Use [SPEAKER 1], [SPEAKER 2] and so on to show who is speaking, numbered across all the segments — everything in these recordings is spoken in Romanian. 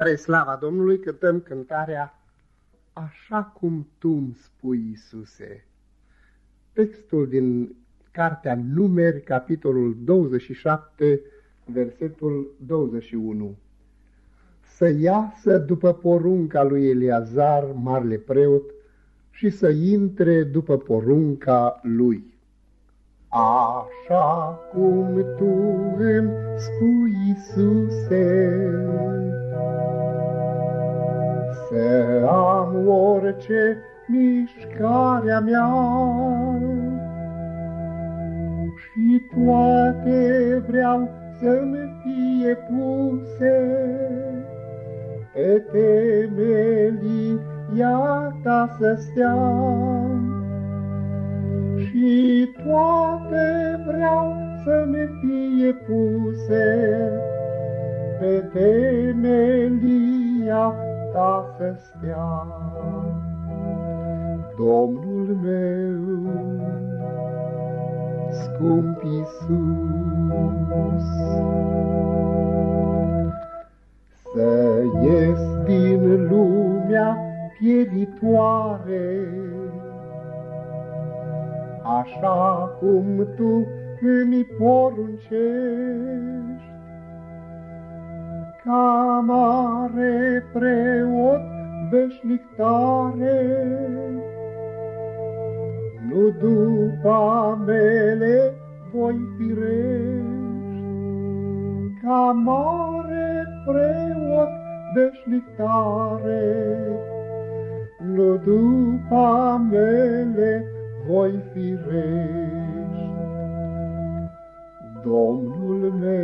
[SPEAKER 1] Spre slava Domnului cântăm cântarea Așa cum tu îmi spui, Iisuse. Textul din Cartea Numeri, capitolul 27, versetul 21. Să iasă după porunca lui Eliazar, marele preot, și să intre după porunca lui. Așa cum tu îmi spui, Iisuse, am orice mișcarea mea. Și toate vreau să-mi fie puse pe temelia ta să stea. Și toate vreau să-mi fie puse pe temelia ta să stea. Domnul meu, scump Iisus, să ies din lumea pieritoare, așa cum Tu îmi poruncești, ca mare preot veșnic tare. Nu după mele voi firești, ca mare preot veșnic tare. Nu după mele voi firești. Domnul meu,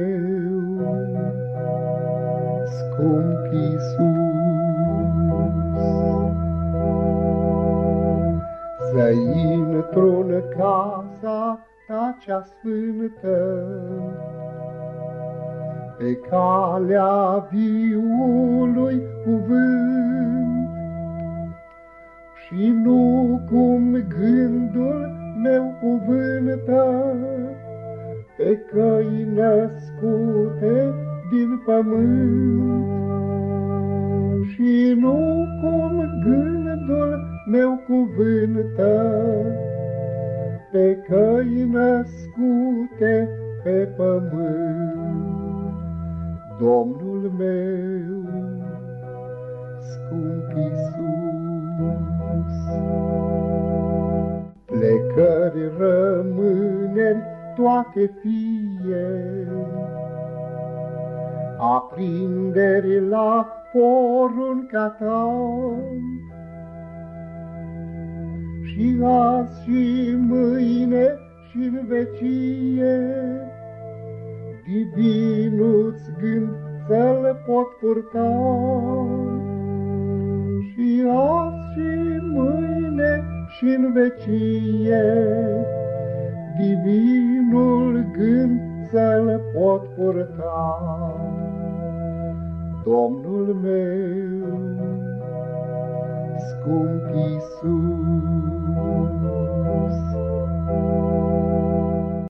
[SPEAKER 1] scump Iisus. Să intru în casa ta cea sfântă, pe calea viului cuvânt, și nu cum gândul meu cuvântă, pe căi născute din pământ. Și nu cum gândul meu cuvântă, pe căi născute pe pământ. Domnul meu, scump Iisus, plecări rămâneri toate fie, aprinderi la porunca ta. Și azi și mâine și în vecie, divinuți gând să-l pot purta. Și azi și mâine și în vecie, divinul gând să-l pot purta. Domnul meu, scump Iisus.